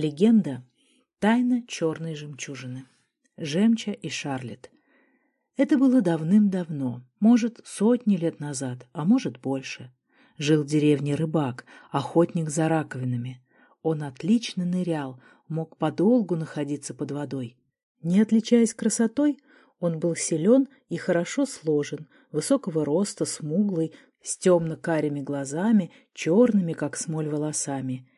Легенда «Тайна черной жемчужины». Жемча и Шарлетт. Это было давным-давно, может, сотни лет назад, а может, больше. Жил в деревне рыбак, охотник за раковинами. Он отлично нырял, мог подолгу находиться под водой. Не отличаясь красотой, он был силен и хорошо сложен, высокого роста, смуглый, с темно-карими глазами, черными, как смоль, волосами.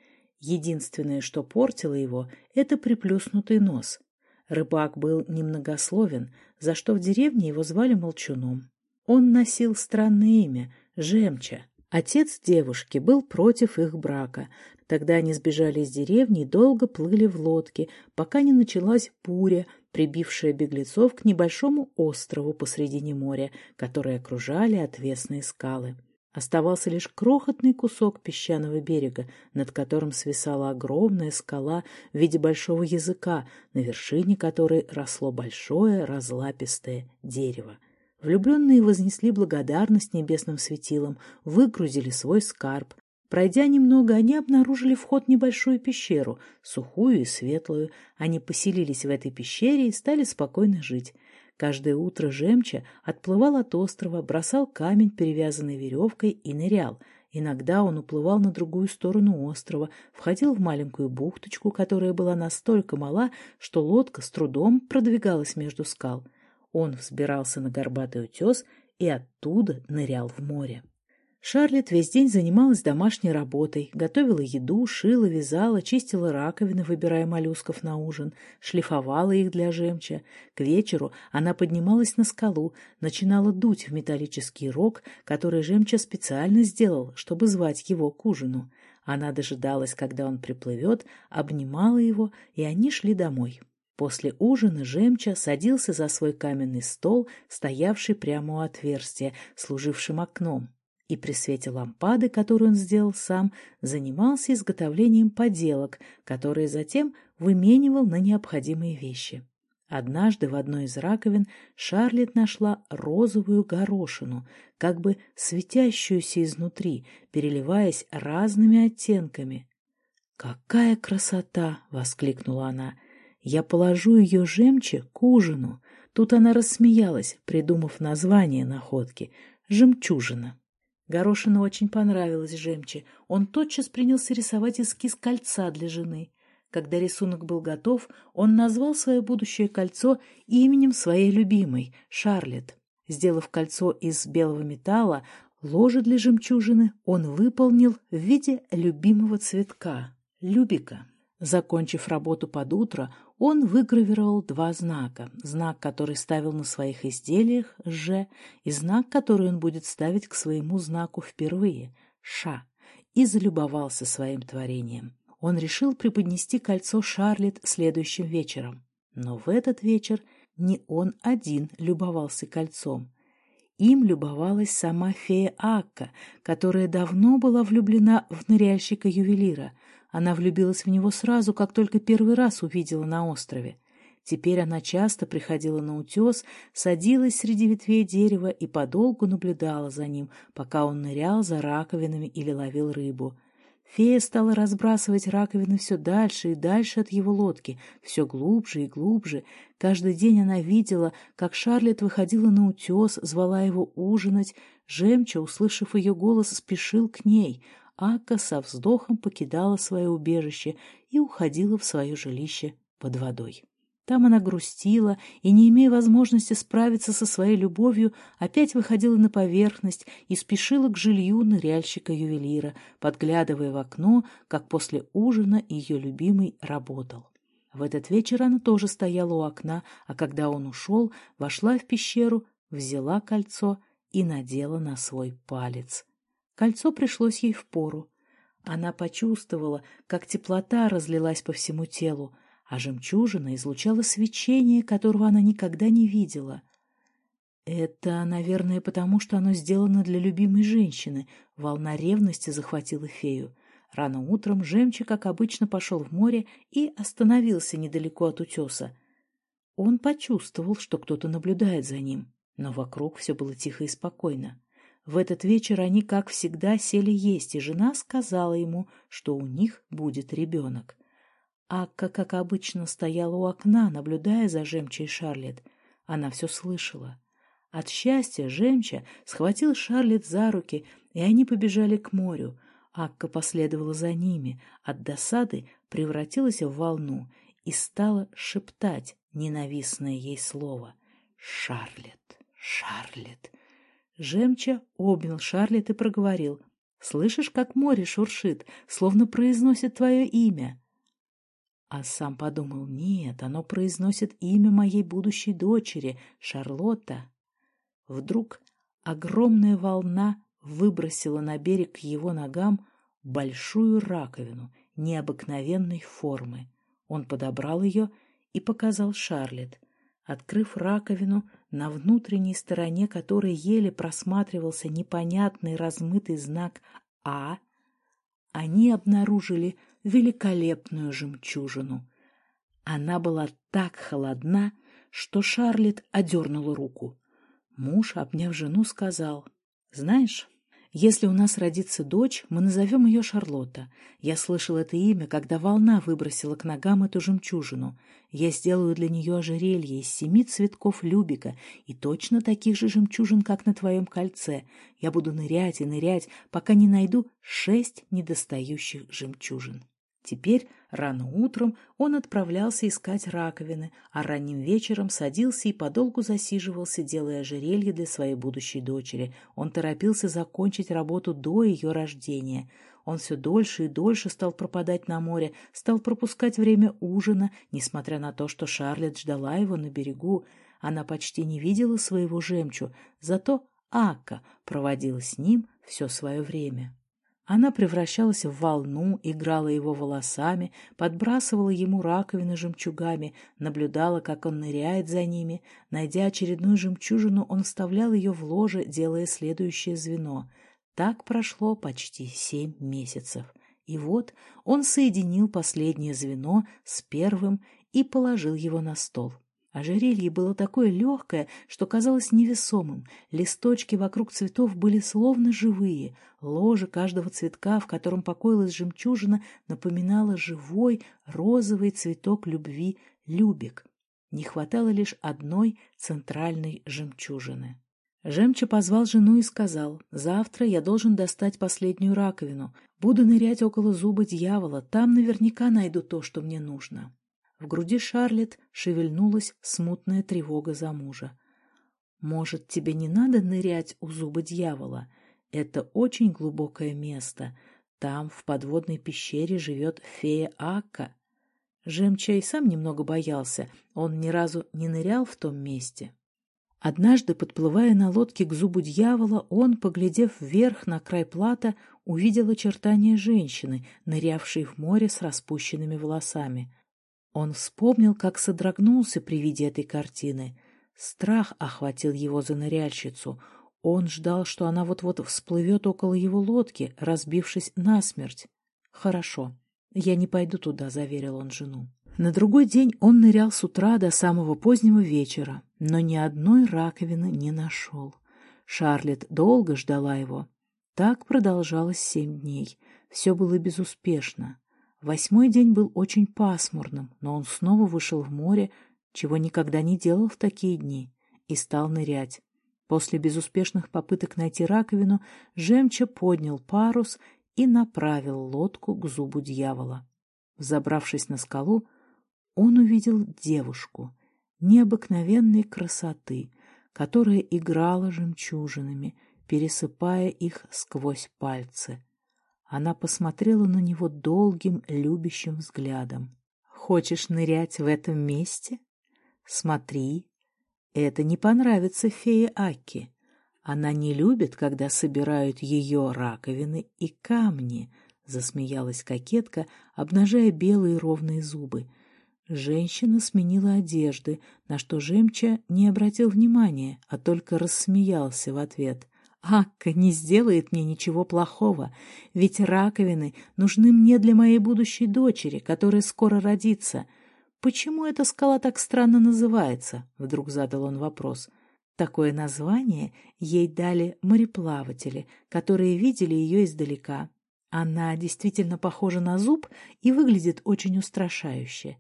Единственное, что портило его, это приплюснутый нос. Рыбак был немногословен, за что в деревне его звали Молчуном. Он носил странное имя — Жемча. Отец девушки был против их брака. Тогда они сбежали из деревни и долго плыли в лодке, пока не началась буря, прибившая беглецов к небольшому острову посредине моря, который окружали отвесные скалы. Оставался лишь крохотный кусок песчаного берега, над которым свисала огромная скала в виде большого языка, на вершине которой росло большое разлапистое дерево. Влюбленные вознесли благодарность небесным светилам, выгрузили свой скарб. Пройдя немного, они обнаружили вход в небольшую пещеру, сухую и светлую. Они поселились в этой пещере и стали спокойно жить. Каждое утро Жемча отплывал от острова, бросал камень, перевязанный веревкой, и нырял. Иногда он уплывал на другую сторону острова, входил в маленькую бухточку, которая была настолько мала, что лодка с трудом продвигалась между скал. Он взбирался на горбатый утес и оттуда нырял в море. Шарлетт весь день занималась домашней работой, готовила еду, шила, вязала, чистила раковины, выбирая моллюсков на ужин, шлифовала их для жемча. К вечеру она поднималась на скалу, начинала дуть в металлический рог, который жемча специально сделал, чтобы звать его к ужину. Она дожидалась, когда он приплывет, обнимала его, и они шли домой. После ужина Жемча садился за свой каменный стол, стоявший прямо у отверстия, служившим окном и при свете лампады, которую он сделал сам, занимался изготовлением поделок, которые затем выменивал на необходимые вещи. Однажды в одной из раковин Шарлетт нашла розовую горошину, как бы светящуюся изнутри, переливаясь разными оттенками. «Какая красота!» — воскликнула она. «Я положу ее жемче к ужину». Тут она рассмеялась, придумав название находки — «Жемчужина». Горошину очень понравилось жемче. Он тотчас принялся рисовать эскиз кольца для жены. Когда рисунок был готов, он назвал свое будущее кольцо именем своей любимой, Шарлетт. Сделав кольцо из белого металла, ложе для жемчужины он выполнил в виде любимого цветка — любика. Закончив работу под утро, он выгравировал два знака. Знак, который ставил на своих изделиях «Ж», и знак, который он будет ставить к своему знаку впервые «Ш», и залюбовался своим творением. Он решил преподнести кольцо Шарлетт следующим вечером. Но в этот вечер не он один любовался кольцом. Им любовалась сама фея Акка, которая давно была влюблена в ныряльщика-ювелира — она влюбилась в него сразу, как только первый раз увидела на острове. Теперь она часто приходила на утес, садилась среди ветвей дерева и подолгу наблюдала за ним, пока он нырял за раковинами или ловил рыбу. Фея стала разбрасывать раковины все дальше и дальше от его лодки, все глубже и глубже. Каждый день она видела, как Шарлетт выходила на утес, звала его ужинать. Жемча, услышав ее голос, спешил к ней — Ака со вздохом покидала свое убежище и уходила в свое жилище под водой. Там она грустила и, не имея возможности справиться со своей любовью, опять выходила на поверхность и спешила к жилью ныряльщика-ювелира, подглядывая в окно, как после ужина ее любимый работал. В этот вечер она тоже стояла у окна, а когда он ушел, вошла в пещеру, взяла кольцо и надела на свой палец. Кольцо пришлось ей впору. Она почувствовала, как теплота разлилась по всему телу, а жемчужина излучала свечение, которого она никогда не видела. Это, наверное, потому, что оно сделано для любимой женщины. Волна ревности захватила фею. Рано утром жемчуг, как обычно, пошел в море и остановился недалеко от утеса. Он почувствовал, что кто-то наблюдает за ним, но вокруг все было тихо и спокойно. В этот вечер они, как всегда, сели есть, и жена сказала ему, что у них будет ребенок. Акка, как обычно, стояла у окна, наблюдая за Жемчей Шарлет. Она все слышала. От счастья Жемча схватил Шарлет за руки, и они побежали к морю. Акка последовала за ними, от досады превратилась в волну и стала шептать ненавистное ей слово. «Шарлет! Шарлет!» Жемча обнял Шарлет и проговорил. «Слышишь, как море шуршит, словно произносит твое имя?» А сам подумал, нет, оно произносит имя моей будущей дочери, Шарлотта. Вдруг огромная волна выбросила на берег к его ногам большую раковину необыкновенной формы. Он подобрал ее и показал Шарлетт. Открыв раковину, на внутренней стороне которой еле просматривался непонятный размытый знак «А», они обнаружили великолепную жемчужину. Она была так холодна, что Шарлетт одернула руку. Муж, обняв жену, сказал, «Знаешь, если у нас родится дочь, мы назовем ее Шарлотта. Я слышал это имя, когда волна выбросила к ногам эту жемчужину. Я сделаю для нее ожерелье из семи цветков любика и точно таких же жемчужин, как на твоем кольце. Я буду нырять и нырять, пока не найду шесть недостающих жемчужин». Теперь рано утром он отправлялся искать раковины, а ранним вечером садился и подолгу засиживался, делая ожерелье для своей будущей дочери. Он торопился закончить работу до ее рождения. Он все дольше и дольше стал пропадать на море, стал пропускать время ужина, несмотря на то, что Шарлетт ждала его на берегу. Она почти не видела своего жемчу, зато Ака проводила с ним все свое время. Она превращалась в волну, играла его волосами, подбрасывала ему раковины жемчугами, наблюдала, как он ныряет за ними. Найдя очередную жемчужину, он вставлял ее в ложе, делая следующее звено. Так прошло почти семь месяцев. И вот он соединил последнее звено с первым и положил его на стол. Ожерелье было такое легкое, что казалось невесомым. Листочки вокруг цветов были словно живые. Ложе каждого цветка, в котором покоилась жемчужина, напоминало живой розовый цветок любви — любик. Не хватало лишь одной центральной жемчужины. Жемча позвал жену и сказал, «Завтра я должен достать последнюю раковину. Буду нырять около зуба дьявола, там наверняка найду то, что мне нужно». В груди Шарлетт шевельнулась смутная тревога за мужа. «Может, тебе не надо нырять у зуба дьявола? Это очень глубокое место. Там, в подводной пещере, живет фея Ака». Жемчай сам немного боялся, он ни разу не нырял в том месте. Однажды, подплывая на лодке к зубу дьявола, он, поглядев вверх на край плата, увидел очертания женщины, нырявшей в море с распущенными волосами. Он вспомнил, как содрогнулся при виде этой картины. Страх охватил его за ныряльщицу. Он ждал, что она вот-вот всплывет около его лодки, разбившись насмерть. «Хорошо, я не пойду туда», — заверил он жену. На другой день он нырял с утра до самого позднего вечера, но ни одной раковины не нашел. Шарлетт долго ждала его. Так продолжалось семь дней. Все было безуспешно. Восьмой день был очень пасмурным, но он снова вышел в море, чего никогда не делал в такие дни, и стал нырять. После безуспешных попыток найти раковину Жемча поднял парус и направил лодку к зубу дьявола. Забравшись на скалу, он увидел девушку необыкновенной красоты, которая играла жемчужинами, пересыпая их сквозь пальцы. Она посмотрела на него долгим, любящим взглядом. «Хочешь нырять в этом месте? Смотри, это не понравится фее Аки. Она не любит, когда собирают ее раковины и камни», — засмеялась кокетка, обнажая белые ровные зубы. Женщина сменила одежды, на что Жемча не обратил внимания, а только рассмеялся в ответ. Акка не сделает мне ничего плохого, ведь раковины нужны мне для моей будущей дочери, которая скоро родится. Почему эта скала так странно называется? Вдруг задал он вопрос. Такое название ей дали мореплаватели, которые видели ее издалека. Она действительно похожа на зуб и выглядит очень устрашающе.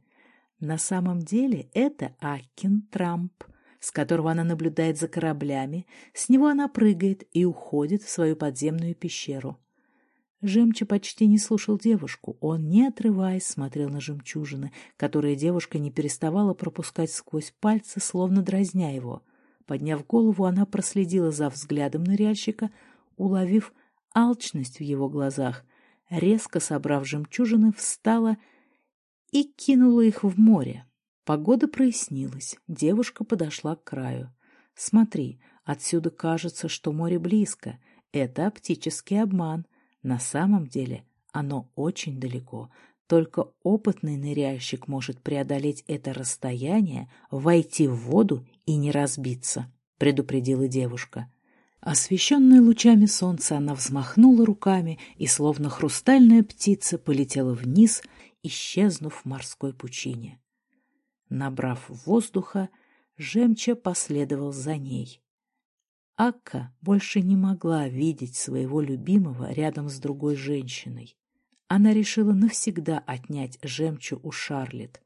На самом деле это Аккин Трамп, с которого она наблюдает за кораблями, с него она прыгает и уходит в свою подземную пещеру. Жемча почти не слушал девушку. Он, не отрываясь, смотрел на жемчужины, которые девушка не переставала пропускать сквозь пальцы, словно дразня его. Подняв голову, она проследила за взглядом ныряльщика, уловив алчность в его глазах, резко собрав жемчужины, встала и кинула их в море. Погода прояснилась, девушка подошла к краю. «Смотри, отсюда кажется, что море близко. Это оптический обман. На самом деле оно очень далеко. Только опытный ныряльщик может преодолеть это расстояние, войти в воду и не разбиться, предупредила девушка. Освещенная лучами солнца, она взмахнула руками и, словно хрустальная птица, полетела вниз, исчезнув в морской пучине. Набрав воздуха, Жемча последовал за ней. Акка больше не могла видеть своего любимого рядом с другой женщиной. Она решила навсегда отнять жемчу у Шарлет.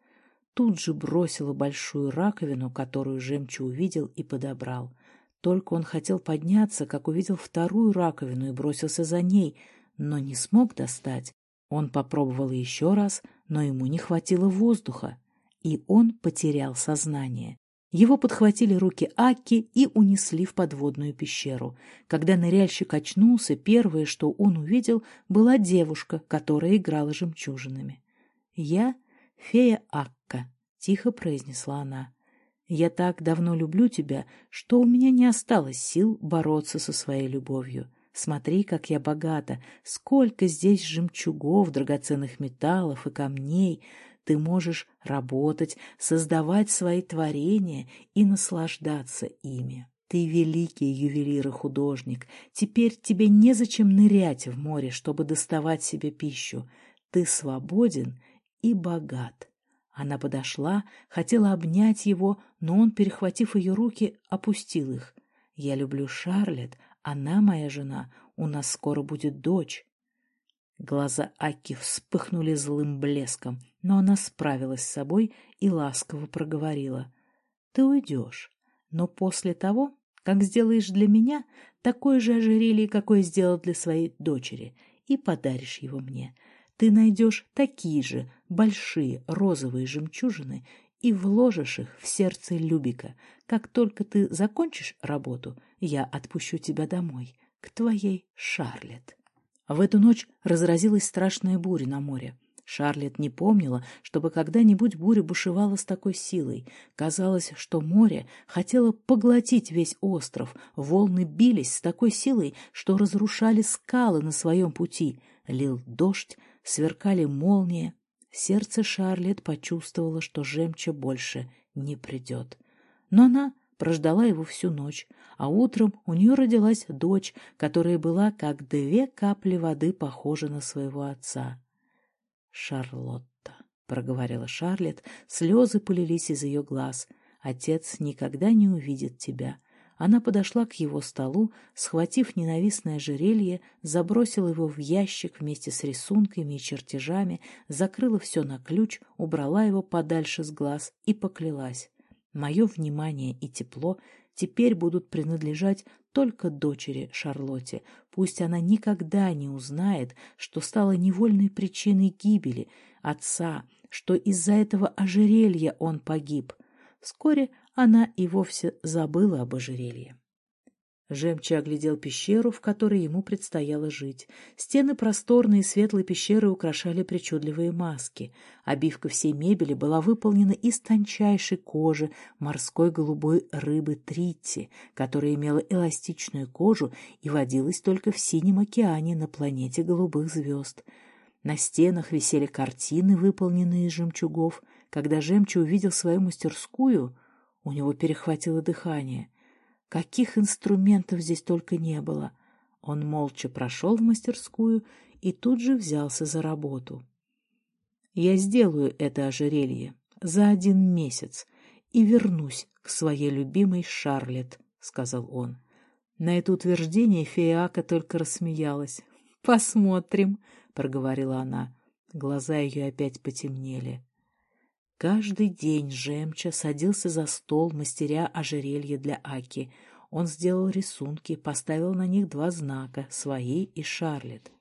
Тут же бросила большую раковину, которую жемчу увидел и подобрал. Только он хотел подняться, как увидел вторую раковину и бросился за ней, но не смог достать. Он попробовал еще раз, но ему не хватило воздуха, и он потерял сознание. Его подхватили руки Аки и унесли в подводную пещеру. Когда ныряльщик очнулся, первое, что он увидел, была девушка, которая играла жемчужинами. «Я — фея Акка», — тихо произнесла она. «Я так давно люблю тебя, что у меня не осталось сил бороться со своей любовью. Смотри, как я богата, сколько здесь жемчугов, драгоценных металлов и камней. Ты можешь работать, создавать свои творения и наслаждаться ими. Ты великий ювелир и художник. Теперь тебе незачем нырять в море, чтобы доставать себе пищу. Ты свободен и богат. Она подошла, хотела обнять его, но он, перехватив ее руки, опустил их. «Я люблю Шарлетт, она моя жена, у нас скоро будет дочь». Глаза Аки вспыхнули злым блеском, но она справилась с собой и ласково проговорила. «Ты уйдешь, но после того, как сделаешь для меня такое же ожерелье, какое сделал для своей дочери, и подаришь его мне. Ты найдешь такие же большие розовые жемчужины и вложишь их в сердце Любика. Как только ты закончишь работу, я отпущу тебя домой, к твоей Шарлетт». В эту ночь разразилась страшная буря на море. Шарлетт не помнила, чтобы когда-нибудь буря бушевала с такой силой. Казалось, что море хотело поглотить весь остров. Волны бились с такой силой, что разрушали скалы на своем пути. Лил дождь, сверкали молнии. Сердце Шарлетт почувствовало, что жемча больше не придет. Но она прождала его всю ночь, а утром у нее родилась дочь, которая была как две капли воды похожа на своего отца. «Шарлотта», — проговорила Шарлетт, слезы полились из ее глаз. «Отец никогда не увидит тебя». Она подошла к его столу, схватив ненавистное ожерелье, забросила его в ящик вместе с рисунками и чертежами, закрыла все на ключ, убрала его подальше с глаз и поклялась. Мое внимание и тепло теперь будут принадлежать только дочери Шарлотте. Пусть она никогда не узнает, что стала невольной причиной гибели отца, что из-за этого ожерелья он погиб. Вскоре она и вовсе забыла об ожерелье. Жемча оглядел пещеру, в которой ему предстояло жить. Стены просторной и светлой пещеры украшали причудливые маски. Обивка всей мебели была выполнена из тончайшей кожи морской голубой рыбы тритти, которая имела эластичную кожу и водилась только в синем океане на планете голубых звезд. На стенах висели картины, выполненные из жемчугов. Когда Жемча увидел свою мастерскую, у него перехватило дыхание — Каких инструментов здесь только не было. Он молча прошел в мастерскую и тут же взялся за работу. «Я сделаю это ожерелье за один месяц и вернусь к своей любимой Шарлетт», — сказал он. На это утверждение Феяка только рассмеялась. Посмотрим, — проговорила она. Глаза ее опять потемнели. Каждый день Жемча садился за стол, мастеря ожерелье для Аки. Он сделал рисунки, поставил на них два знака — свои и Шарлетт.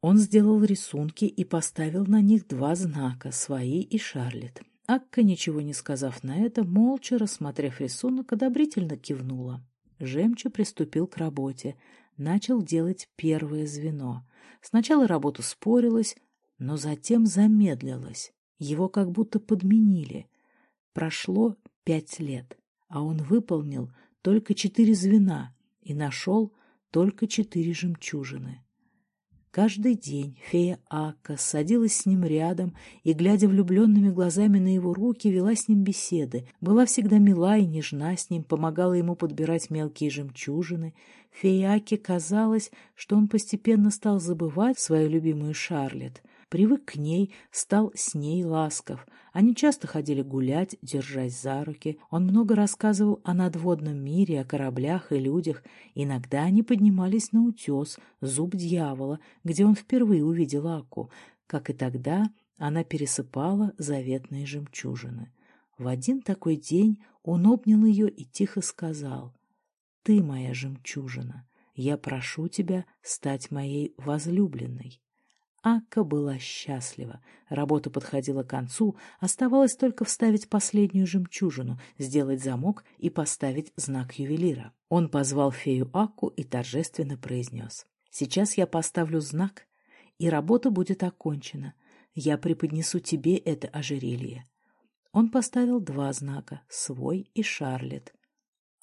Он сделал рисунки и поставил на них два знака — свои и Шарлетт. Акка, ничего не сказав на это, молча, рассмотрев рисунок, одобрительно кивнула. Жемча приступил к работе, начал делать первое звено. Сначала работа спорилась, но затем замедлилась. Его как будто подменили. Прошло пять лет, а он выполнил только четыре звена и нашел только четыре жемчужины. Каждый день фея Ака садилась с ним рядом и, глядя влюбленными глазами на его руки, вела с ним беседы, была всегда мила и нежна с ним, помогала ему подбирать мелкие жемчужины. Фее Аке казалось, что он постепенно стал забывать свою любимую Шарлетт, привык к ней, стал с ней ласков. Они часто ходили гулять, держась за руки. Он много рассказывал о надводном мире, о кораблях и людях. Иногда они поднимались на утес, зуб дьявола, где он впервые увидел Аку. Как и тогда, она пересыпала заветные жемчужины. В один такой день он обнял ее и тихо сказал, «Ты моя жемчужина, я прошу тебя стать моей возлюбленной». Акка была счастлива. Работа подходила к концу, оставалось только вставить последнюю жемчужину, сделать замок и поставить знак ювелира. Он позвал фею Акку и торжественно произнес. «Сейчас я поставлю знак, и работа будет окончена. Я преподнесу тебе это ожерелье». Он поставил два знака — свой и Шарлетт.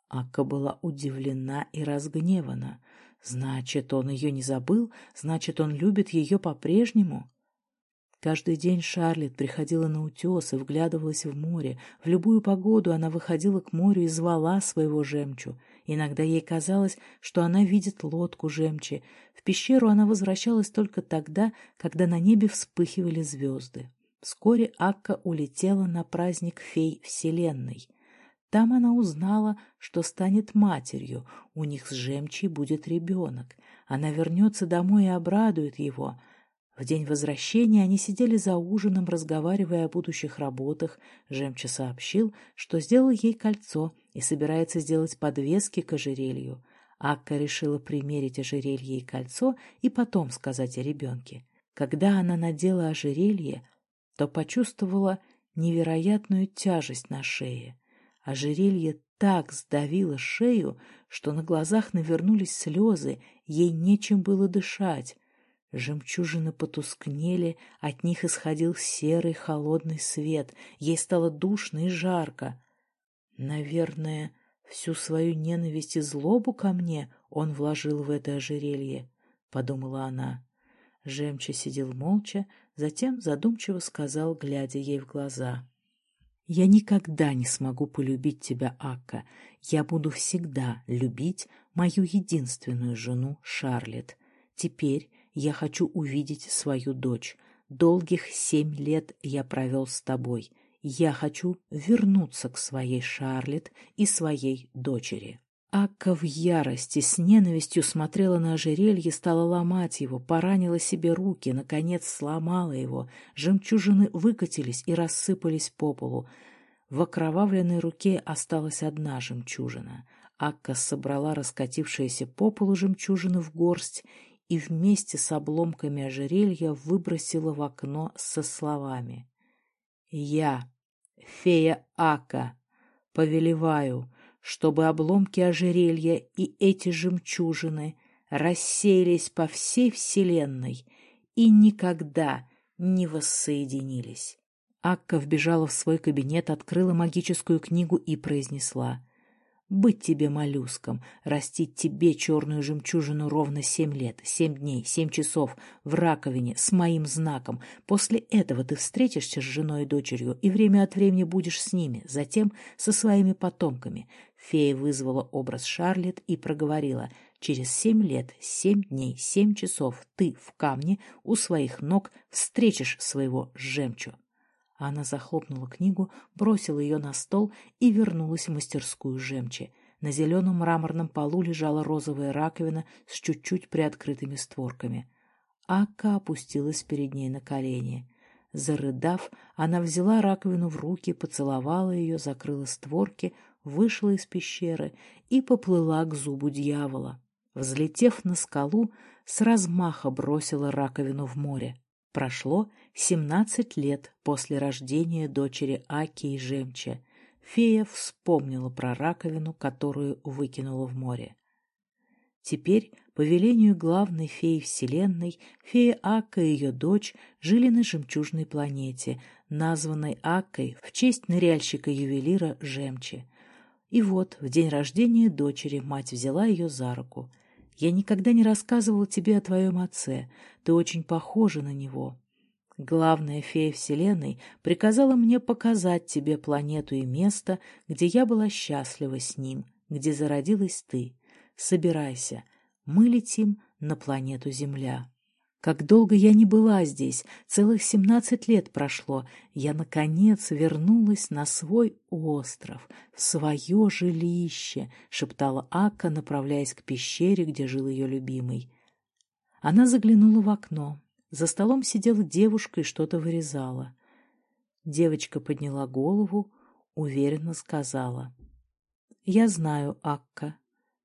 Акка была удивлена и разгневана. Значит, он ее не забыл, значит, он любит ее по-прежнему. Каждый день Шарлетт приходила на утес и вглядывалась в море. В любую погоду она выходила к морю и звала своего жемчу. Иногда ей казалось, что она видит лодку жемчи. В пещеру она возвращалась только тогда, когда на небе вспыхивали звезды. Вскоре Акка улетела на праздник фей Вселенной — там она узнала, что станет матерью, у них с Жемчей будет ребенок. Она вернется домой и обрадует его. В день возвращения они сидели за ужином, разговаривая о будущих работах. Жемча сообщил, что сделал ей кольцо и собирается сделать подвески к ожерелью. Акка решила примерить ожерелье и кольцо и потом сказать о ребенке. Когда она надела ожерелье, то почувствовала невероятную тяжесть на шее. Ожерелье так сдавило шею, что на глазах навернулись слезы, ей нечем было дышать. Жемчужины потускнели, от них исходил серый холодный свет, ей стало душно и жарко. Наверное, всю свою ненависть и злобу ко мне он вложил в это ожерелье, — подумала она. Жемча сидел молча, затем задумчиво сказал, глядя ей в глаза — я никогда не смогу полюбить тебя, Акка. Я буду всегда любить мою единственную жену Шарлетт. Теперь я хочу увидеть свою дочь. Долгих семь лет я провел с тобой. Я хочу вернуться к своей Шарлетт и своей дочери. Акка в ярости, с ненавистью смотрела на ожерелье, стала ломать его, поранила себе руки, наконец сломала его. Жемчужины выкатились и рассыпались по полу. В окровавленной руке осталась одна жемчужина. Акка собрала раскатившиеся по полу жемчужины в горсть и вместе с обломками ожерелья выбросила в окно со словами «Я, фея Ака, повелеваю» чтобы обломки ожерелья и эти жемчужины рассеялись по всей Вселенной и никогда не воссоединились. Акка вбежала в свой кабинет, открыла магическую книгу и произнесла быть тебе моллюском, растить тебе черную жемчужину ровно семь лет, семь дней, семь часов в раковине с моим знаком. После этого ты встретишься с женой и дочерью и время от времени будешь с ними, затем со своими потомками. Фея вызвала образ Шарлетт и проговорила «Через семь лет, семь дней, семь часов ты в камне у своих ног встретишь своего жемчу». Она захлопнула книгу, бросила ее на стол и вернулась в мастерскую жемчи. На зеленом мраморном полу лежала розовая раковина с чуть-чуть приоткрытыми створками. Ака опустилась перед ней на колени. Зарыдав, она взяла раковину в руки, поцеловала ее, закрыла створки, вышла из пещеры и поплыла к зубу дьявола. Взлетев на скалу, с размаха бросила раковину в море. Прошло семнадцать лет после рождения дочери Аки и Жемча. Фея вспомнила про раковину, которую выкинула в море. Теперь, по велению главной феи Вселенной, фея Акка и ее дочь жили на жемчужной планете, названной Аккой в честь ныряльщика-ювелира Жемчи. И вот, в день рождения дочери, мать взяла ее за руку. «Я никогда не рассказывала тебе о твоем отце. Ты очень похожа на него. Главная фея Вселенной приказала мне показать тебе планету и место, где я была счастлива с ним, где зародилась ты. Собирайся, мы летим на планету Земля. Как долго я не была здесь, целых семнадцать лет прошло, я, наконец, вернулась на свой остров, в свое жилище, — шептала Ака, направляясь к пещере, где жил ее любимый. Она заглянула в окно. За столом сидела девушка и что-то вырезала. Девочка подняла голову, уверенно сказала. — Я знаю, Акка,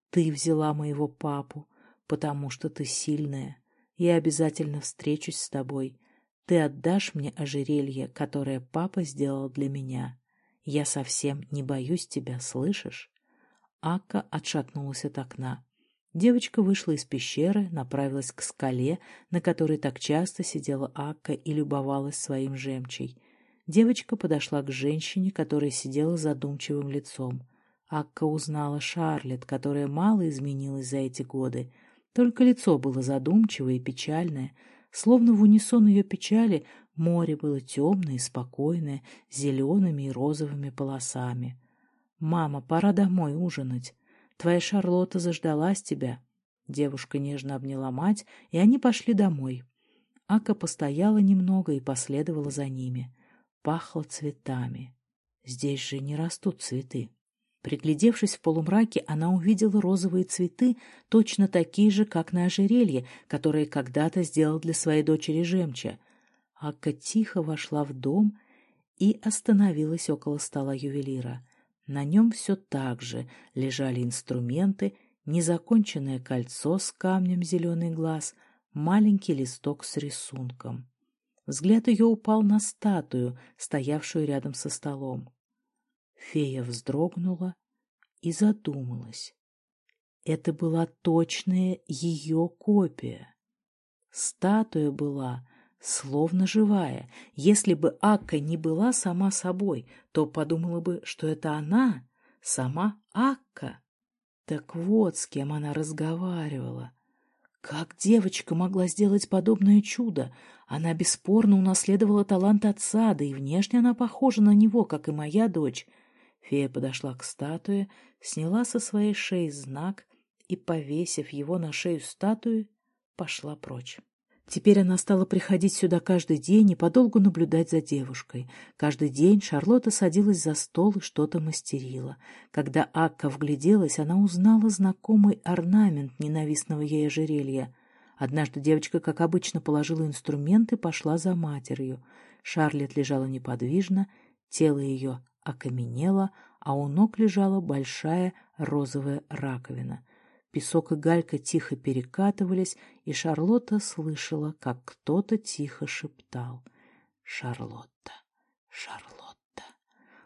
ты взяла моего папу, потому что ты сильная. Я обязательно встречусь с тобой. Ты отдашь мне ожерелье, которое папа сделал для меня. Я совсем не боюсь тебя, слышишь? Акка отшатнулась от окна. Девочка вышла из пещеры, направилась к скале, на которой так часто сидела Акка и любовалась своим жемчей. Девочка подошла к женщине, которая сидела задумчивым лицом. Акка узнала Шарлет, которая мало изменилась за эти годы. Только лицо было задумчивое и печальное. Словно в унисон ее печали море было темное и спокойное, зелеными и розовыми полосами. «Мама, пора домой ужинать. Твоя Шарлотта заждалась тебя». Девушка нежно обняла мать, и они пошли домой. Ака постояла немного и последовала за ними. Пахло цветами. Здесь же не растут цветы. Приглядевшись в полумраке, она увидела розовые цветы, точно такие же, как на ожерелье, которое когда-то сделал для своей дочери Жемча. Ака тихо вошла в дом и остановилась около стола ювелира. На нем все так же лежали инструменты, незаконченное кольцо с камнем зеленый глаз, маленький листок с рисунком. Взгляд ее упал на статую, стоявшую рядом со столом. Фея вздрогнула и задумалась. Это была точная ее копия. Статуя была словно живая. Если бы Акка не была сама собой, то подумала бы, что это она, сама Акка. Так вот, с кем она разговаривала. Как девочка могла сделать подобное чудо? Она бесспорно унаследовала талант отца, да и внешне она похожа на него, как и моя дочь. Фея подошла к статуе, сняла со своей шеи знак и, повесив его на шею статуи, пошла прочь. Теперь она стала приходить сюда каждый день и подолгу наблюдать за девушкой. Каждый день Шарлотта садилась за стол и что-то мастерила. Когда Акка вгляделась, она узнала знакомый орнамент ненавистного ей ожерелья. Однажды девочка, как обычно, положила инструмент и пошла за матерью. Шарлет лежала неподвижно, тело ее окаменело, а у ног лежала большая розовая раковина. Песок и галька тихо перекатывались, и Шарлотта слышала, как кто-то тихо шептал «Шарлотта, Шарлотта».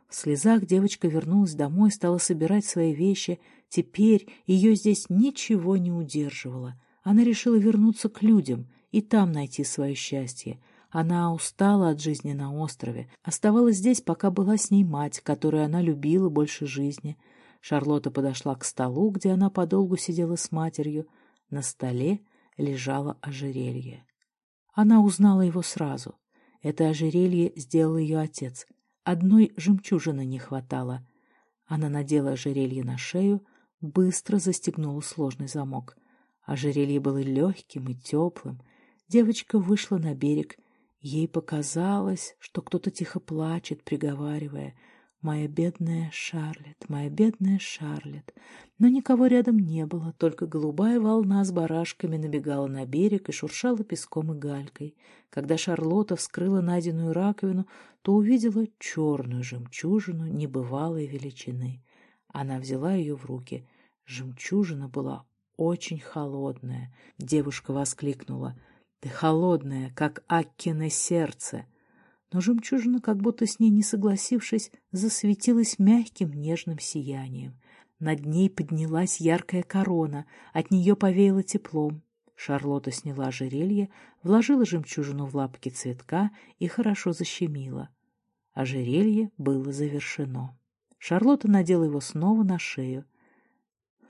В слезах девочка вернулась домой, стала собирать свои вещи. Теперь ее здесь ничего не удерживало. Она решила вернуться к людям и там найти свое счастье. Она устала от жизни на острове, оставалась здесь, пока была с ней мать, которую она любила больше жизни. Шарлотта подошла к столу, где она подолгу сидела с матерью. На столе лежало ожерелье. Она узнала его сразу. Это ожерелье сделал ее отец. Одной жемчужины не хватало. Она надела ожерелье на шею, быстро застегнула сложный замок. Ожерелье было легким и теплым. Девочка вышла на берег Ей показалось, что кто-то тихо плачет, приговаривая Моя бедная Шарлет, моя бедная Шарлет. Но никого рядом не было, только голубая волна с барашками набегала на берег и шуршала песком и галькой. Когда Шарлотта вскрыла найденную раковину, то увидела черную жемчужину небывалой величины. Она взяла ее в руки. Жемчужина была очень холодная. Девушка воскликнула. «Ты холодная, как Аккино сердце!» но жемчужина, как будто с ней не согласившись, засветилась мягким нежным сиянием. Над ней поднялась яркая корона, от нее повеяло теплом. Шарлотта сняла ожерелье, вложила жемчужину в лапки цветка и хорошо защемила. Ожерелье было завершено. Шарлотта надела его снова на шею.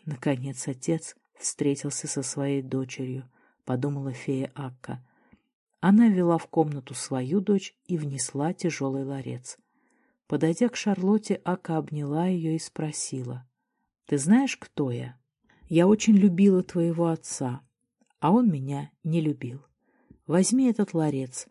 Наконец отец встретился со своей дочерью, подумала фея Акка. Она ввела в комнату свою дочь и внесла тяжелый ларец. Подойдя к Шарлотте, Ака обняла ее и спросила. — Ты знаешь, кто я? Я очень любила твоего отца, а он меня не любил. Возьми этот ларец.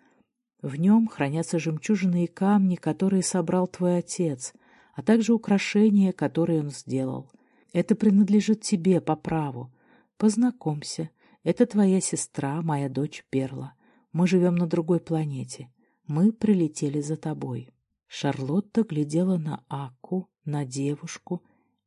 В нем хранятся жемчужины и камни, которые собрал твой отец, а также украшения, которые он сделал. Это принадлежит тебе по праву. Познакомься, это твоя сестра, моя дочь Перла. Мы живем на другой планете. Мы прилетели за тобой». Шарлотта глядела на Аку, на девушку.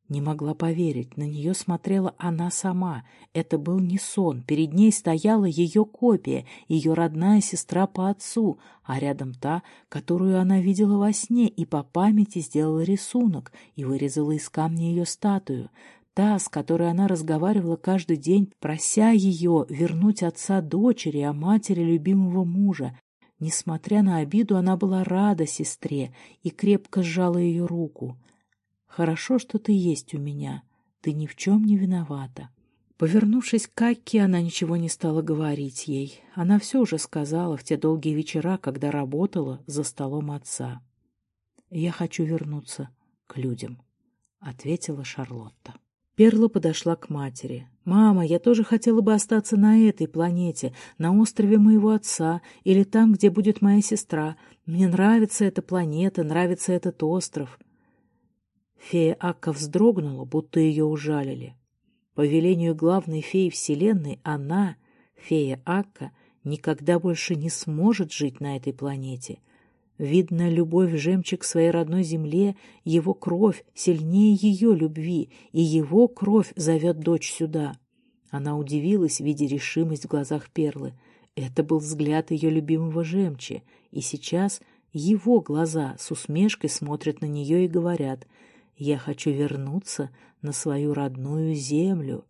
Не могла поверить, на нее смотрела она сама. Это был не сон, перед ней стояла ее копия, ее родная сестра по отцу, а рядом та, которую она видела во сне, и по памяти сделала рисунок и вырезала из камня ее статую. Та, с которой она разговаривала каждый день, прося ее вернуть отца дочери, а матери любимого мужа. Несмотря на обиду, она была рада сестре и крепко сжала ее руку. «Хорошо, что ты есть у меня. Ты ни в чем не виновата». Повернувшись к Акке, она ничего не стала говорить ей. Она все уже сказала в те долгие вечера, когда работала за столом отца. «Я хочу вернуться к людям», — ответила Шарлотта. Перла подошла к матери. «Мама, я тоже хотела бы остаться на этой планете, на острове моего отца или там, где будет моя сестра. Мне нравится эта планета, нравится этот остров». Фея Акка вздрогнула, будто ее ужалили. По велению главной феи Вселенной она, фея Акка, никогда больше не сможет жить на этой планете — Видно, любовь жемчуг своей родной земле, его кровь сильнее ее любви, и его кровь зовет дочь сюда. Она удивилась, видя решимость в глазах Перлы. Это был взгляд ее любимого жемча, и сейчас его глаза с усмешкой смотрят на нее и говорят «Я хочу вернуться на свою родную землю».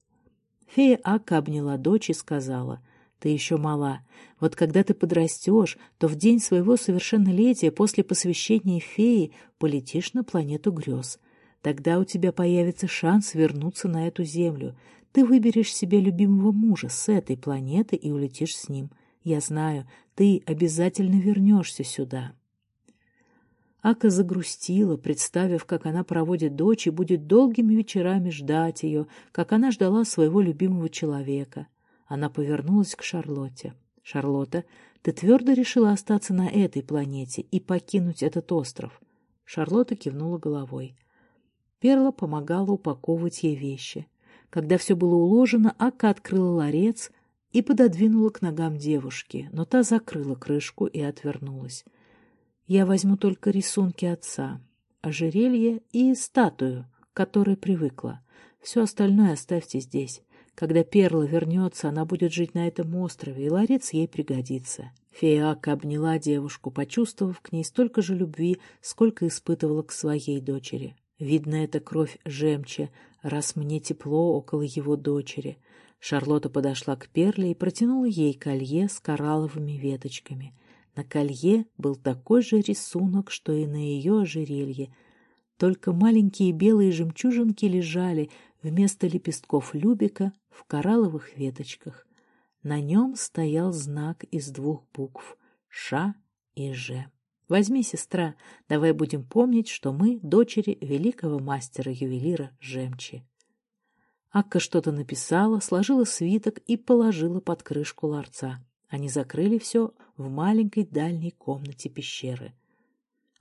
Фея Ака обняла дочь и сказала — ты еще мала. Вот когда ты подрастешь, то в день своего совершеннолетия после посвящения феи полетишь на планету грез. Тогда у тебя появится шанс вернуться на эту землю. Ты выберешь себе любимого мужа с этой планеты и улетишь с ним. Я знаю, ты обязательно вернешься сюда». Ака загрустила, представив, как она проводит дочь и будет долгими вечерами ждать ее, как она ждала своего любимого человека. Она повернулась к Шарлотте. «Шарлотта, ты твердо решила остаться на этой планете и покинуть этот остров?» Шарлотта кивнула головой. Перла помогала упаковывать ей вещи. Когда все было уложено, Ака открыла ларец и пододвинула к ногам девушки, но та закрыла крышку и отвернулась. «Я возьму только рисунки отца, ожерелье и статую, к которой привыкла. Все остальное оставьте здесь. Когда Перла вернется, она будет жить на этом острове, и ларец ей пригодится. Феяка обняла девушку, почувствовав к ней столько же любви, сколько испытывала к своей дочери. Видно, это кровь жемча, раз мне тепло около его дочери. Шарлотта подошла к Перле и протянула ей колье с коралловыми веточками. На колье был такой же рисунок, что и на ее ожерелье, только маленькие белые жемчужинки лежали вместо лепестков любика в коралловых веточках. На нем стоял знак из двух букв «Ш» и «Ж». Возьми, сестра, давай будем помнить, что мы дочери великого мастера-ювелира Жемчи. Акка что-то написала, сложила свиток и положила под крышку ларца. Они закрыли все в маленькой дальней комнате пещеры.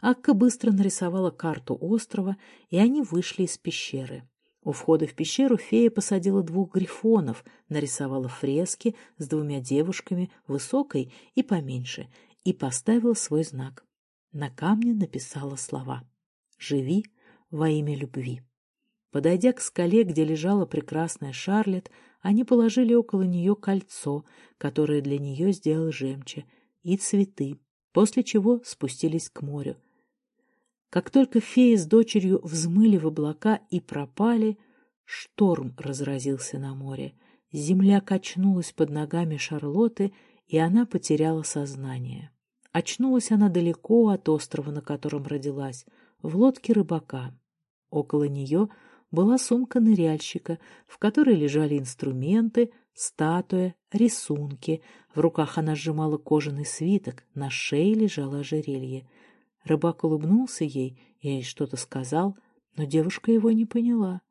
Акка быстро нарисовала карту острова, и они вышли из пещеры. У входа в пещеру фея посадила двух грифонов, нарисовала фрески с двумя девушками, высокой и поменьше, и поставила свой знак. На камне написала слова «Живи во имя любви». Подойдя к скале, где лежала прекрасная Шарлетт, они положили около нее кольцо, которое для нее сделал жемча, и цветы, после чего спустились к морю. Как только фея с дочерью взмыли в облака и пропали, шторм разразился на море. Земля качнулась под ногами Шарлотты, и она потеряла сознание. Очнулась она далеко от острова, на котором родилась, в лодке рыбака. Около нее была сумка ныряльщика, в которой лежали инструменты, статуя, рисунки. В руках она сжимала кожаный свиток, на шее лежало ожерелье. Рыбак улыбнулся ей и что-то сказал, но девушка его не поняла.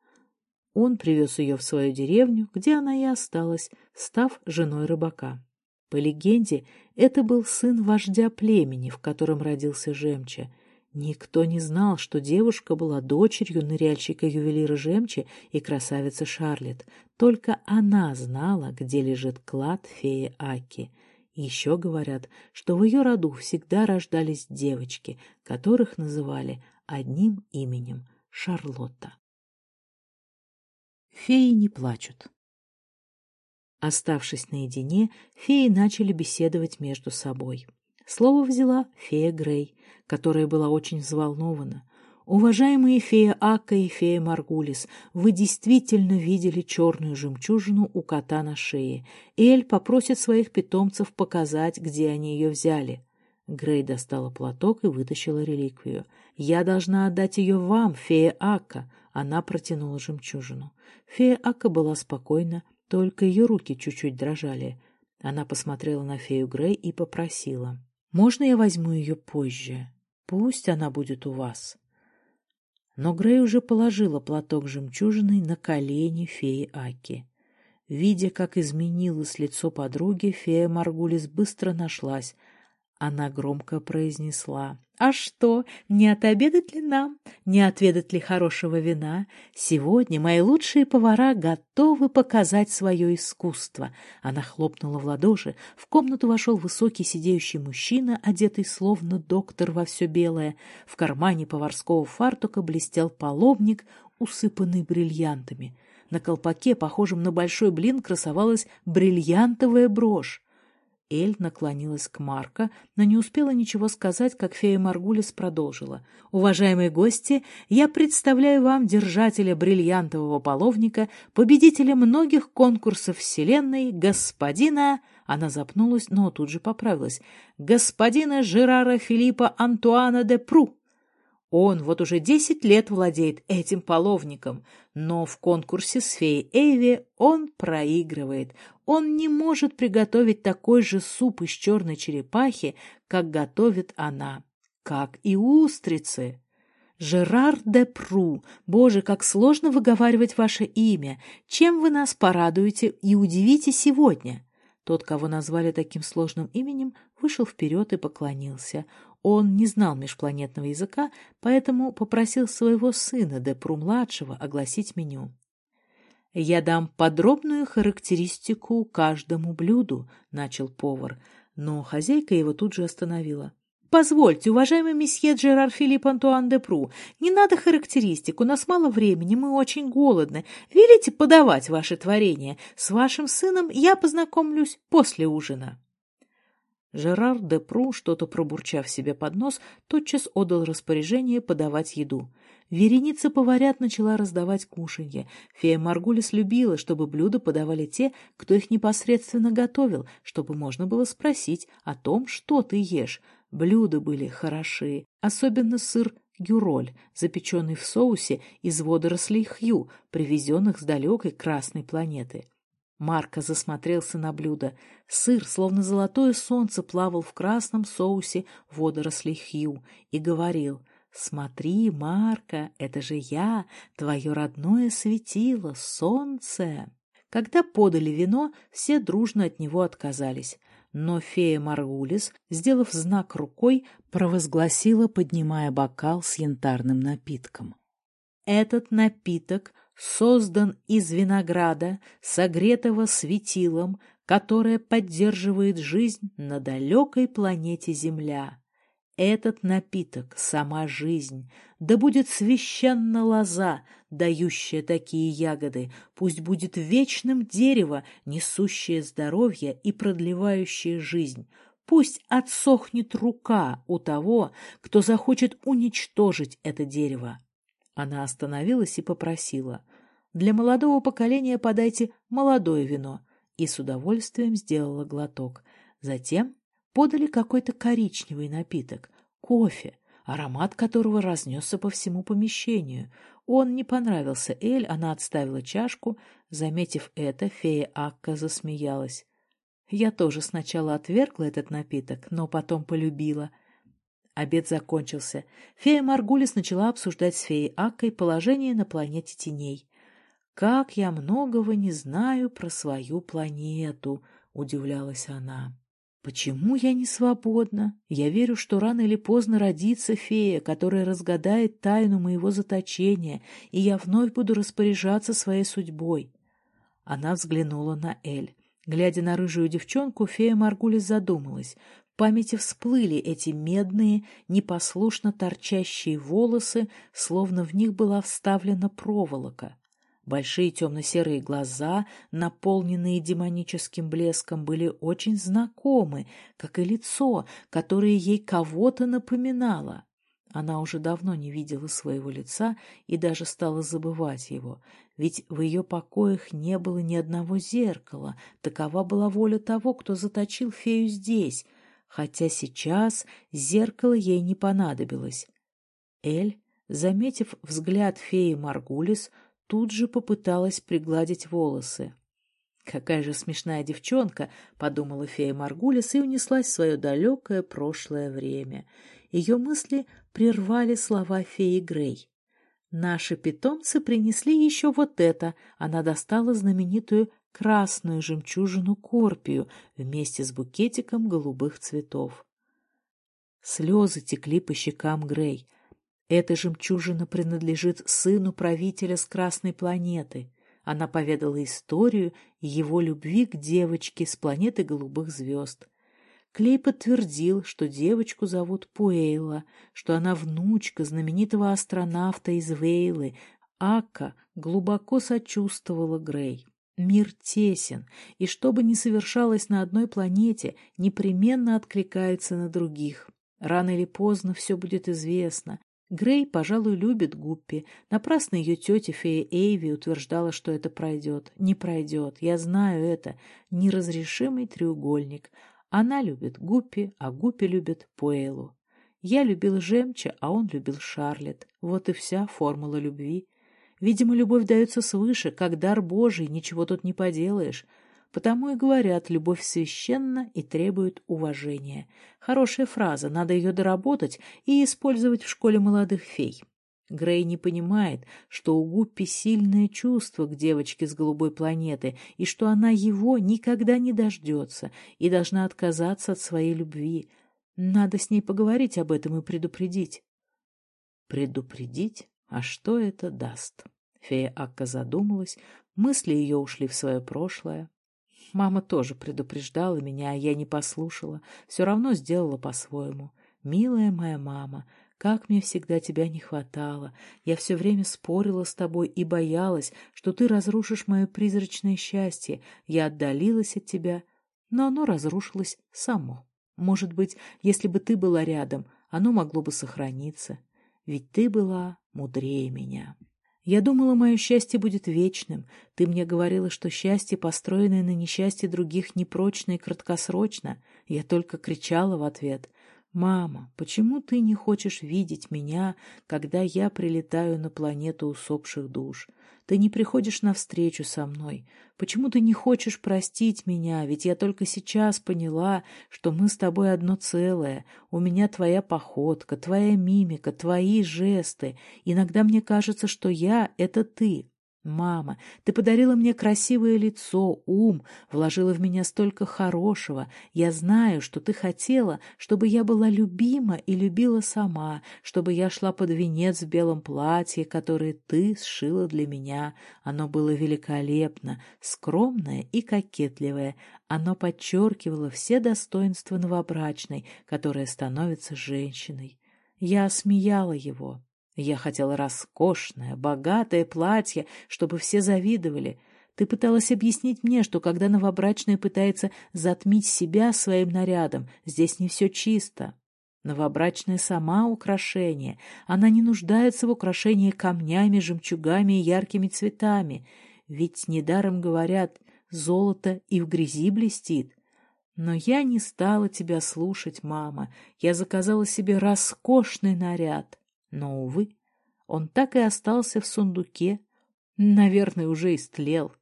Он привез ее в свою деревню, где она и осталась, став женой рыбака. По легенде, это был сын вождя племени, в котором родился Жемча. Никто не знал, что девушка была дочерью ныряльщика-ювелира Жемча и красавицы Шарлетт. Только она знала, где лежит клад феи Аки. Еще говорят, что в ее роду всегда рождались девочки, которых называли одним именем — Шарлотта. Феи не плачут. Оставшись наедине, феи начали беседовать между собой. Слово взяла фея Грей, которая была очень взволнована. «Уважаемые фея Ака и фея Маргулис, вы действительно видели черную жемчужину у кота на шее. Эль попросит своих питомцев показать, где они ее взяли». Грей достала платок и вытащила реликвию. «Я должна отдать ее вам, фея Ака». Она протянула жемчужину. Фея Ака была спокойна, только ее руки чуть-чуть дрожали. Она посмотрела на фею Грей и попросила. «Можно я возьму ее позже? Пусть она будет у вас». Но Грей уже положила платок жемчужиной на колени феи Аки. Видя, как изменилось лицо подруги, фея Маргулис быстро нашлась. Она громко произнесла. А что, не отобедать ли нам, не отведать ли хорошего вина? Сегодня мои лучшие повара готовы показать свое искусство. Она хлопнула в ладоши. В комнату вошел высокий сидеющий мужчина, одетый словно доктор во все белое. В кармане поварского фартука блестел половник, усыпанный бриллиантами. На колпаке, похожем на большой блин, красовалась бриллиантовая брошь. Эль наклонилась к Марко, но не успела ничего сказать, как фея Маргулис продолжила. «Уважаемые гости, я представляю вам держателя бриллиантового половника, победителя многих конкурсов Вселенной, господина...» Она запнулась, но тут же поправилась. «Господина Жерара Филиппа Антуана де Пру!» Он вот уже десять лет владеет этим половником, но в конкурсе с феей Эйви он проигрывает. Он не может приготовить такой же суп из черной черепахи, как готовит она, как и устрицы. Жерар де Пру, боже, как сложно выговаривать ваше имя. Чем вы нас порадуете и удивите сегодня? Тот, кого назвали таким сложным именем, вышел вперед и поклонился. Он не знал межпланетного языка, поэтому попросил своего сына Депру-младшего огласить меню. «Я дам подробную характеристику каждому блюду», — начал повар, но хозяйка его тут же остановила. «Позвольте, уважаемый месье Джерар Филипп Антуан де Пру, не надо характеристик, у нас мало времени, мы очень голодны. Велите подавать ваше творение. С вашим сыном я познакомлюсь после ужина». Жерар де Пру, что-то пробурчав себе под нос, тотчас отдал распоряжение подавать еду. Вереница поварят начала раздавать кушанье. Фея Маргулис любила, чтобы блюда подавали те, кто их непосредственно готовил, чтобы можно было спросить о том, что ты ешь. Блюда были хороши, особенно сыр гюроль, запеченный в соусе из водорослей хью, привезенных с далекой красной планеты. Марко засмотрелся на блюдо. Сыр, словно золотое солнце, плавал в красном соусе водорослей хью и говорил «Смотри, Марко, это же я, твое родное светило, солнце!» Когда подали вино, все дружно от него отказались. но фея Маргулис, сделав знак рукой, провозгласила, поднимая бокал с янтарным напитком. «Этот напиток создан из винограда, согретого светилом, которое поддерживает жизнь на далекой планете Земля. Этот напиток — сама жизнь, да будет священна лоза, дающая такие ягоды, пусть будет вечным дерево, несущее здоровье и продлевающее жизнь, пусть отсохнет рука у того, кто захочет уничтожить это дерево. Она остановилась и попросила, «Для молодого поколения подайте молодое вино», и с удовольствием сделала глоток. Затем подали какой-то коричневый напиток, кофе, аромат которого разнесся по всему помещению. Он не понравился Эль, она отставила чашку. Заметив это, фея Акка засмеялась. Я тоже сначала отвергла этот напиток, но потом полюбила. Обед закончился. Фея Маргулис начала обсуждать с феей Аккой положение на планете теней. «Как я многого не знаю про свою планету!» — удивлялась она. Почему я не свободна? Я верю, что рано или поздно родится фея, которая разгадает тайну моего заточения, и я вновь буду распоряжаться своей судьбой. Она взглянула на Эль. Глядя на рыжую девчонку, фея Маргулис задумалась. В памяти всплыли эти медные, непослушно торчащие волосы, словно в них была вставлена проволока. Большие темно-серые глаза, наполненные демоническим блеском, были очень знакомы, как и лицо, которое ей кого-то напоминало. Она уже давно не видела своего лица и даже стала забывать его, ведь в ее покоях не было ни одного зеркала, такова была воля того, кто заточил фею здесь, хотя сейчас зеркало ей не понадобилось. Эль, заметив взгляд феи Маргулис, тут же попыталась пригладить волосы. «Какая же смешная девчонка!» — подумала фея Маргулис и унеслась в свое далекое прошлое время. Ее мысли прервали слова феи Грей. «Наши питомцы принесли еще вот это!» Она достала знаменитую красную жемчужину Корпию вместе с букетиком голубых цветов. Слезы текли по щекам Грей — эта жемчужина принадлежит сыну правителя с Красной планеты. Она поведала историю его любви к девочке с планеты голубых звезд. Клей подтвердил, что девочку зовут Пуэйла, что она внучка знаменитого астронавта из Вейлы. Ака глубоко сочувствовала Грей. Мир тесен, и что бы ни совершалось на одной планете, непременно откликается на других. Рано или поздно все будет известно, Грей, пожалуй, любит Гуппи. Напрасно ее тетя фея Эйви утверждала, что это пройдет. Не пройдет. Я знаю это. Неразрешимый треугольник. Она любит Гуппи, а Гуппи любит Пуэлу. Я любил Жемча, а он любил Шарлет. Вот и вся формула любви. Видимо, любовь дается свыше, как дар Божий, ничего тут не поделаешь. Потому и говорят, любовь священна и требует уважения. Хорошая фраза, надо ее доработать и использовать в школе молодых фей. Грей не понимает, что у Гуппи сильное чувство к девочке с голубой планеты, и что она его никогда не дождется и должна отказаться от своей любви. Надо с ней поговорить об этом и предупредить. Предупредить? А что это даст? Фея Акка задумалась, мысли ее ушли в свое прошлое. Мама тоже предупреждала меня, а я не послушала. Все равно сделала по-своему. Милая моя мама, как мне всегда тебя не хватало. Я все время спорила с тобой и боялась, что ты разрушишь мое призрачное счастье. Я отдалилась от тебя, но оно разрушилось само. Может быть, если бы ты была рядом, оно могло бы сохраниться. Ведь ты была мудрее меня. Я думала, мое счастье будет вечным. Ты мне говорила, что счастье, построенное на несчастье других, непрочно и краткосрочно. Я только кричала в ответ. «Мама, почему ты не хочешь видеть меня, когда я прилетаю на планету усопших душ? Ты не приходишь навстречу со мной. Почему ты не хочешь простить меня? Ведь я только сейчас поняла, что мы с тобой одно целое. У меня твоя походка, твоя мимика, твои жесты. Иногда мне кажется, что я — это ты. Мама, ты подарила мне красивое лицо, ум, вложила в меня столько хорошего. Я знаю, что ты хотела, чтобы я была любима и любила сама, чтобы я шла под венец в белом платье, которое ты сшила для меня. Оно было великолепно, скромное и кокетливое. Оно подчеркивало все достоинства новобрачной, которая становится женщиной. Я осмеяла его. Я хотела роскошное, богатое платье, чтобы все завидовали. Ты пыталась объяснить мне, что когда новобрачная пытается затмить себя своим нарядом, здесь не все чисто. Новобрачная сама украшение. Она не нуждается в украшении камнями, жемчугами и яркими цветами. Ведь недаром говорят, золото и в грязи блестит. Но я не стала тебя слушать, мама. Я заказала себе роскошный наряд. Но, увы, он так и остался в сундуке, наверное, уже истлел.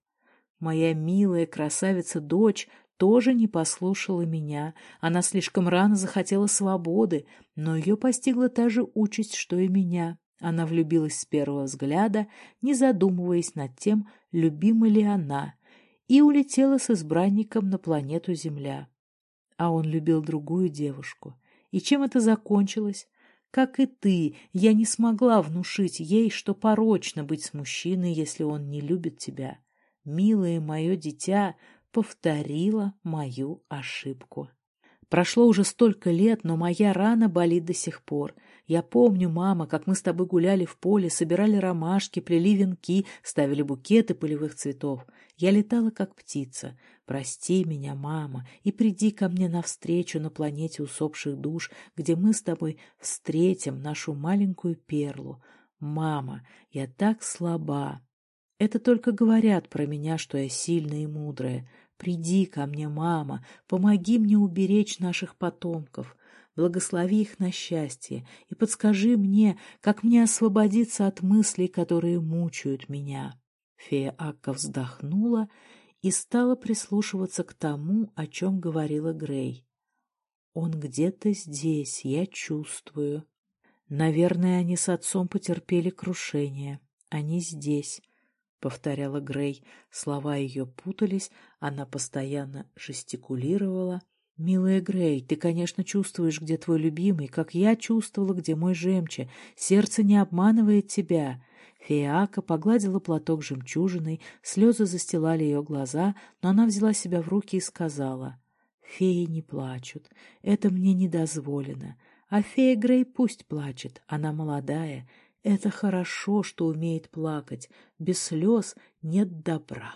Моя милая красавица-дочь тоже не послушала меня. Она слишком рано захотела свободы, но ее постигла та же участь, что и меня. Она влюбилась с первого взгляда, не задумываясь над тем, любима ли она, и улетела с избранником на планету Земля. А он любил другую девушку. И чем это закончилось? Как и ты, я не смогла внушить ей, что порочно быть с мужчиной, если он не любит тебя. Милое мое дитя повторила мою ошибку. Прошло уже столько лет, но моя рана болит до сих пор. Я помню, мама, как мы с тобой гуляли в поле, собирали ромашки, плели венки, ставили букеты полевых цветов. Я летала, как птица. Прости меня, мама, и приди ко мне навстречу на планете усопших душ, где мы с тобой встретим нашу маленькую перлу. Мама, я так слаба. Это только говорят про меня, что я сильная и мудрая. Приди ко мне, мама, помоги мне уберечь наших потомков благослови их на счастье и подскажи мне, как мне освободиться от мыслей, которые мучают меня. Фея Акка вздохнула и стала прислушиваться к тому, о чем говорила Грей. «Он где-то здесь, я чувствую. Наверное, они с отцом потерпели крушение. Они здесь». — повторяла Грей. Слова ее путались, она постоянно жестикулировала, «Милая Грей, ты, конечно, чувствуешь, где твой любимый, как я чувствовала, где мой жемче. Сердце не обманывает тебя». Феяка погладила платок жемчужиной, слезы застилали ее глаза, но она взяла себя в руки и сказала, «Феи не плачут, это мне не дозволено, а фея Грей пусть плачет, она молодая, это хорошо, что умеет плакать, без слез нет добра».